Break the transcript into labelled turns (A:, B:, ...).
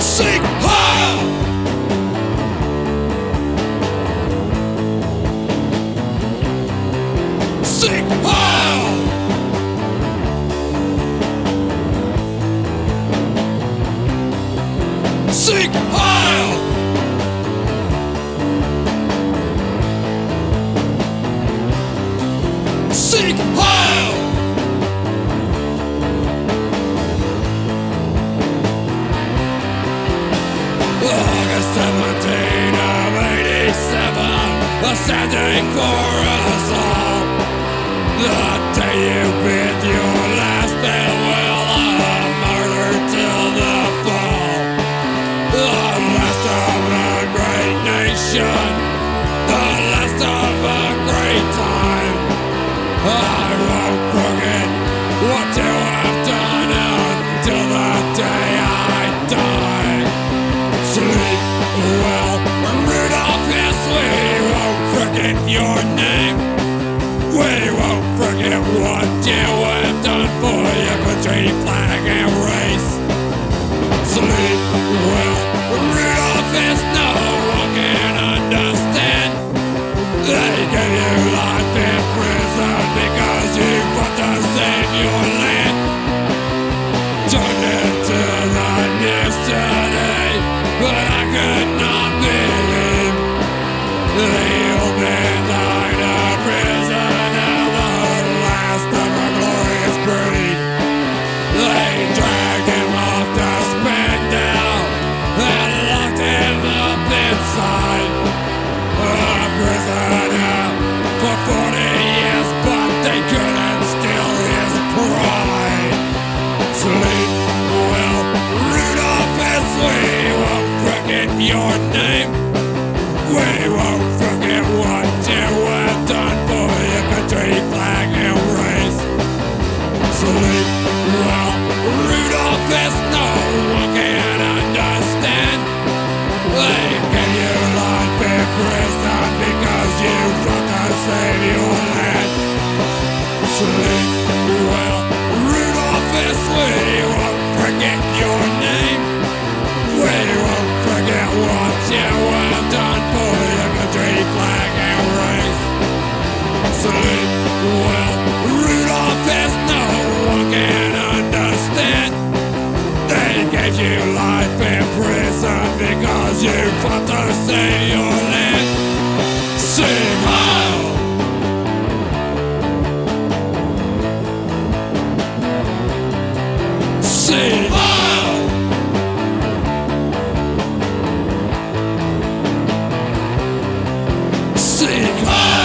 A: Sing Heil! Sing Heil! Sing Heil! August 17 of 87 A day for us all The day you bid your last farewell A murder till the fall The last of a great nation The last of a great time I won't forget what you your name. We won't forget what you have we won't forget your name. We won't forget what you have done for your country, flag, and race. Sleep well, Rudolph, as no one can understand. They gave you life in prison because you to save your land. Sleep your father say your name? Sing out! Sing out! Sing out!